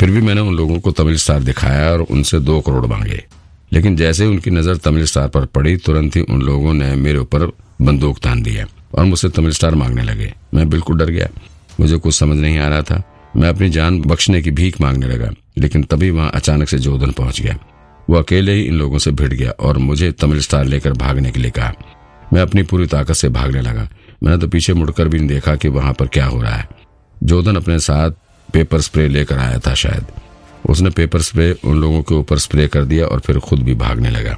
फिर भी मैंने उन लोगों को तमिल स्टार दिखाया और उनसे दो करोड़ मांगे। लेकिन जैसे ही उनकी नज़र तमिल स्टार पर पड़ी, तुरंत ही उन लोगों ने मेरे ऊपर बंदूक तान दिया और मुझसे तमिल स्टार मांगने लगे। मैं बिल्कुल डर गया। मुझे कुछ समझ नहीं आ रहा था। मैं अपनी जान बख्शने की भीख मांगने लगा, लेकिन तभी वहाँ अचानक से जोधन पहुँच गया। वो अकेले ही इन लोगों से भिड़ गया और मुझे तमिल स्टार लेकर भागने के लिए कहा। मैं अपनी पूरी ताकत से भागने लगा। मैंने तो पीछे मुड़कर भी नहीं देखा कि वहाँ पर क्या हो रहा है। जोधन अपने साथ पेपर स्प्रे लेकर आया था शायद। उसने पेपर स्प्रे उन लोगों के ऊपर स्प्रे कर दिया और फिर खुद भी भागने लगा।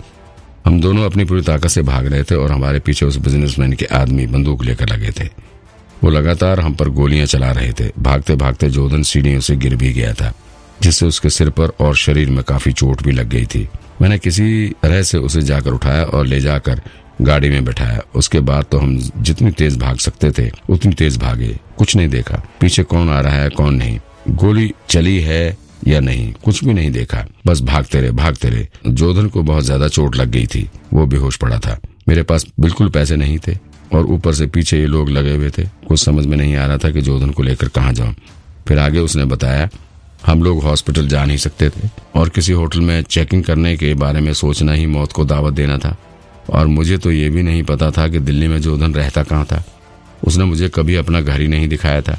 हम दोनों अपनी पूरी ताकत से भाग रहे थे और हमारे पीछे उस बिजनेसमैन के आदमी बंदूक लेकर लगे थे। वो लगातार हम पर गोलियाँ चला रहे थे। भागते भागते जोधन सीढ़ियों से गिर भी गया था, जिससे उसके सिर पर और शरीर में काफ़ी चोट भी लग गई थी। मैंने किसी तरह से उसे जाकर उठाया और ले जाकर गाड़ी में बैठाया। उसके बाद तो हम जितनी तेज भाग सकते थे, उतनी तेज भागे। कुछ नहीं देखा। पीछे कौन आ रहा है, कौन नहीं। गोली चली है या नहीं, कुछ भी नहीं देखा। बस भागते रहे भागते रहे। जोधन को बहुत ज़्यादा चोट लग गई थी। वो बेहोश पड़ा था। मेरे पास बिल्कुल पैसे नहीं थे और ऊपर से पीछे ये लोग लगे हुए थे। कुछ समझ में नहीं आ रहा था कि जोधन को लेकर कहाँ जाऊँ। फिर आगे उसने बताया, हम लोग हॉस्पिटल जा नहीं सकते थे और किसी होटल में चेकिंग करने के बारे में सोचना ही मौत को दावत देना था। और मुझे तो ये भी नहीं पता था कि दिल्ली में जोधन रहता कहाँ था। उसने मुझे कभी अपना घर ही नहीं दिखाया था।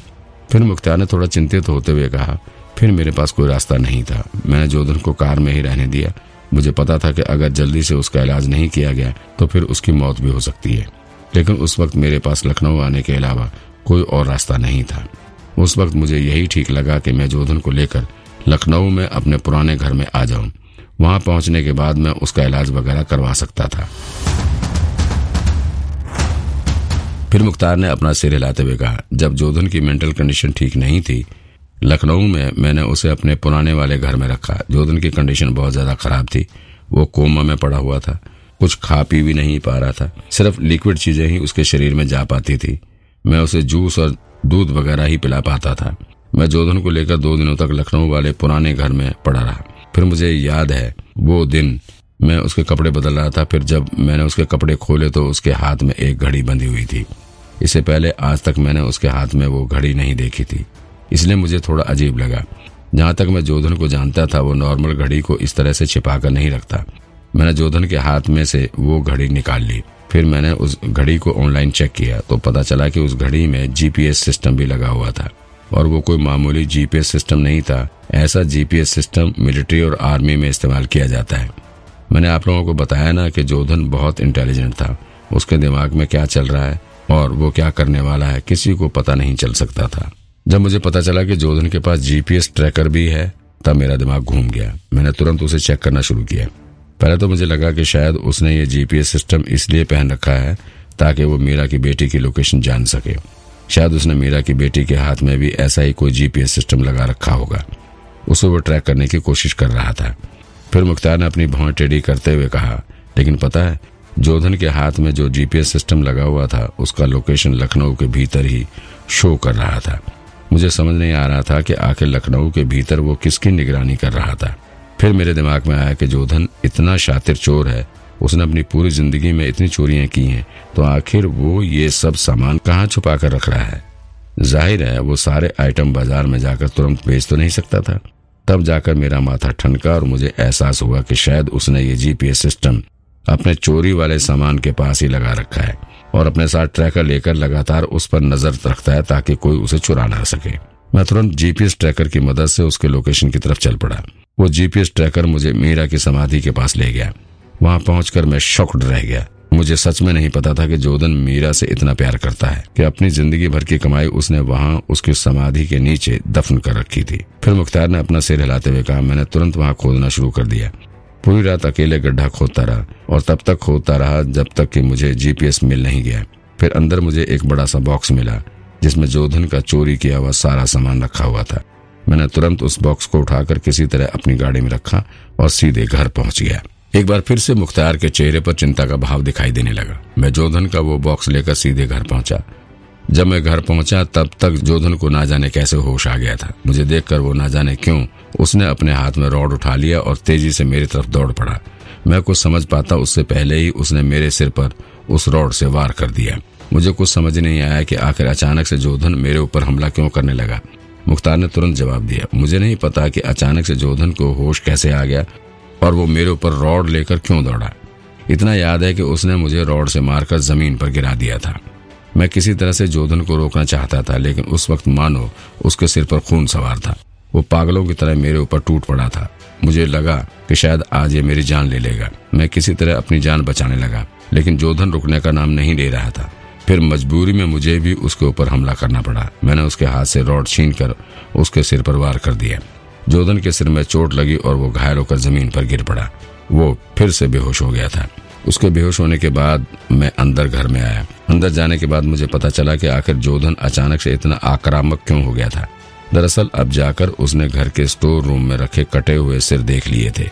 फिर मुख्तार ने थोड़ा चिंतित होते हुए कहा, फिर मेरे पास कोई रास्ता नहीं था। मैंने जोधन को कार में ही रहने दिया। मुझे पता था कि अगर जल्दी से उसका इलाज नहीं किया गया तो फिर उसकी मौत भी हो सकती है। लेकिन उस वक्त मेरे पास लखनऊ आने के अलावा कोई और रास्ता नहीं था। उस वक्त मुझे यही ठीक लगा कि मैं जोधन को लेकर लखनऊ में अपने पुराने घर में आ जाऊँ। वहाँ पहुँचने के बाद मैं उसका इलाज वगैरह करवा सकता था। फिर मुख्तार ने अपना सिर हिलाते हुए कहा, जब जोधन की मेंटल कंडीशन ठीक नहीं थी, लखनऊ में मैंने उसे अपने पुराने वाले घर में रखा। जोधन की कंडीशन बहुत ज़्यादा खराब थी। वो कोमा में पड़ा हुआ था। कुछ खा पी भी नहीं पा रहा था। सिर्फ़ लिक्विड चीज़ें ही उसके शरीर में जा पाती थी। मैं उसे जूस और दूध वगैरह ही पिला पाता था। मैं जोधन को लेकर दो दिनों तक लखनऊ वाले पुराने घर में पड़ा रहा। फिर मुझे याद है, वो दिन मैं उसके कपड़े बदल रहा था, फिर जब मैंने उसके कपड़े खोले तो उसके हाथ में एक घड़ी बंधी हुई थी। इससे पहले आज तक मैंने उसके हाथ में वो घड़ी नहीं देखी थी। इसलिए मुझे थोड़ा अजीब लगा। जहाँ तक मैं जोधन को जानता था, वो नॉर्मल घड़ी को इस तरह से छिपा कर नहीं रखता। मैंने जोधन के हाथ में से वो घड़ी निकाल ली। फिर मैंने उस घड़ी को ऑनलाइन चेक किया तो पता चला कि उस घड़ी में जीपीएस सिस्टम भी लगा हुआ था। और वो कोई मामूली जीपीएस सिस्टम नहीं था। ऐसा जीपीएस सिस्टम मिलिट्री और आर्मी में इस्तेमाल किया जाता है। मैंने आप लोगों को बताया ना कि जोधन बहुत इंटेलिजेंट था। उसके दिमाग में क्या चल रहा है और वो क्या करने वाला है, किसी को पता नहीं चल सकता था। जब मुझे पता चला कि जोधन के पास जीपीएस ट्रैकर भी है, तब मेरा दिमाग घूम गया। मैंने तुरंत उसे चेक करना शुरू किया। पहले तो मुझे लगा कि शायद उसने ये जीपीएस सिस्टम इसलिए पहन रखा है ताकि वो मीरा की बेटी की लोकेशन जान सके। शायद उसने मीरा की बेटी के हाथ में भी ऐसा ही कोई जीपीएस सिस्टम लगा रखा होगा। उसे वो ट्रैक करने की कोशिश कर रहा था। फिर मुख्तार ने अपनी भौं टेढ़ी करते हुए कहा, लेकिन पता है, जोधन के हाथ में जो जीपीएस सिस्टम लगा हुआ था, उसका लोकेशन लखनऊ के भीतर ही शो कर रहा था। मुझे समझ नहीं आ रहा था कि आखिर लखनऊ के भीतर वो किसकी निगरानी कर रहा था। फिर मेरे दिमाग में आया कि जोधन इतना शातिर चोर है उसने अपनी पूरी ज़िंदगी में इतनी चोरियाँ की हैं तो आखिर वो ये सब सामान कहाँ छुपा कर रख रहा है? ज़ाहिर है, वो सारे आइटम बाज़ार में जाकर तुरंत बेच तो नहीं सकता था। तब जाकर मेरा माथा ठनका और मुझे एहसास हुआ कि शायद उसने ये जीपीएस सिस्टम अपने चोरी वाले सामान के पास ही लगा रखा है और अपने साथ ट्रैकर लेकर लगातार उस पर नज़र रखता है ताकि कोई उसे चुरा ना सके। मैं तुरंत जीपीएस ट्रैकर की मदद से उसके लोकेशन की तरफ़ चल पड़ा। वो जीपीएस ट्रैकर मुझे मीरा की समाधि के पास ले गया। वहाँ पहुंचकर मैं शॉक्ड रह गया। मुझे सच में नहीं पता था कि जोधन मीरा से इतना प्यार करता है कि अपनी ज़िंदगी भर की कमाई उसने वहाँ उसकी समाधि के नीचे दफन कर रखी थी। फिर मुख्तार ने अपना सिर हिलाते हुए कहा, मैंने तुरंत वहाँ खोदना शुरू कर दिया। पूरी रात अकेले गड्ढा खोदता रहा और तब तक खोदता रहा जब तक कि मुझे जीपीएस मिल नहीं गया। फिर अंदर मुझे एक बड़ा सा बॉक्स मिला, जिसमें जोधन का चोरी किया हुआ सारा सामान रखा हुआ था। मैंने तुरंत उस बॉक्स को उठाकर किसी तरह अपनी गाड़ी में रखा और सीधे घर पहुँच गया। एक बार फिर से मुख्तार के चेहरे पर चिंता का भाव दिखाई देने लगा। मैं जोधन का वो बॉक्स लेकर सीधे घर पहुँचा। जब मैं घर पहुँचा, तब तक जोधन को ना जाने कैसे होश आ गया था। मुझे देखकर वो ना जाने क्यों, उसने अपने हाथ में रॉड उठा लिया और तेज़ी से मेरी तरफ़ दौड़ पड़ा। मैं कुछ समझ पाता, उससे पहले ही उसने मेरे सिर पर उस रॉड से वार कर दिया। मुझे कुछ समझ नहीं आया कि आखिर अचानक से जोधन मेरे ऊपर हमला क्यों करने लगा। मुख्तार ने तुरंत जवाब दिया। मुझे नहीं पता कि अचानक से जोधन को होश कैसे आ गया। और वो मेरे ऊपर रॉड लेकर क्यों दौड़ा? इतना याद है कि उसने मुझे रॉड से मारकर ज़मीन पर गिरा दिया था। मैं किसी तरह से जोधन को रोकना चाहता था, लेकिन उस वक्त मानो उसके सिर पर खून सवार था। वो पागलों की तरह मेरे ऊपर टूट पड़ा था। मुझे लगा कि शायद आज ये मेरी जान ले लेगा। मैं किसी तरह अपनी जान बचाने लगा, लेकिन जोधन रुकने का नाम नहीं ले रहा था। फिर मजबूरी में मुझे भी उसके ऊपर हमला करना पड़ा। मैंने उसके हाथ से रॉड छीन कर उसके सिर पर वार कर दिया। जोधन के सिर में चोट लगी और वो घायल होकर ज़मीन पर गिर पड़ा। वो फिर से बेहोश हो गया था। उसके बेहोश होने के बाद मैं अंदर घर में आया। अंदर जाने के बाद मुझे पता चला कि आखिर जोधन अचानक से इतना आक्रामक क्यों हो गया था। दरअसल अब जाकर उसने घर के स्टोर रूम में रखे कटे हुए सिर देख लिए थे।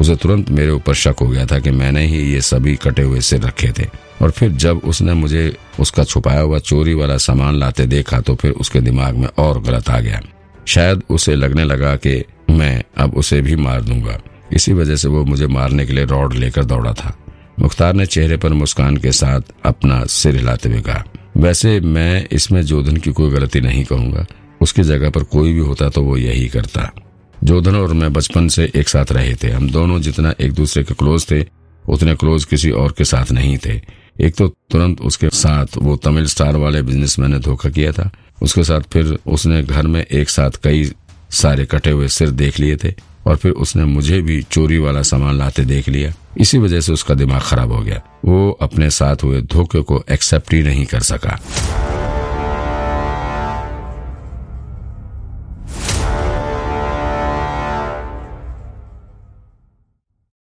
उसे तुरंत मेरे ऊपर शक हो गया था कि मैंने ही ये सभी कटे हुए सिर रखे थे। और फिर जब उसने मुझे उसका छुपाया हुआ चोरी वाला सामान लाते देखा तो फिर उसके दिमाग में और गलत आ गया। शायद उसे लगने लगा कि मैं अब उसे भी मार दूँगा। इसी वजह से वो मुझे मारने के लिए रॉड लेकर दौड़ा था। मुख्तार ने चेहरे पर मुस्कान के साथ अपना सिर हिलाते हुए कहा, वैसे मैं इसमें जोधन की कोई गलती नहीं कहूँगा। उसकी जगह पर कोई भी होता तो वो यही करता। जोधन और मैं बचपन से एक साथ रहे थे। हम दोनों जितना एक दूसरे के क्लोज थे, उतने क्लोज किसी और के साथ नहीं थे। एक तो तुरंत उसके साथ वो तमिल स्टार वाले बिजनेसमैन ने धोखा किया था। उसके साथ फिर उसने घर में एक साथ कई सारे कटे हुए सिर देख लिए थे और फिर उसने मुझे भी चोरी वाला सामान लाते देख लिया। इसी वजह से उसका दिमाग खराब हो गया। वो अपने साथ हुए धोखे को एक्सेप्ट ही नहीं कर सका।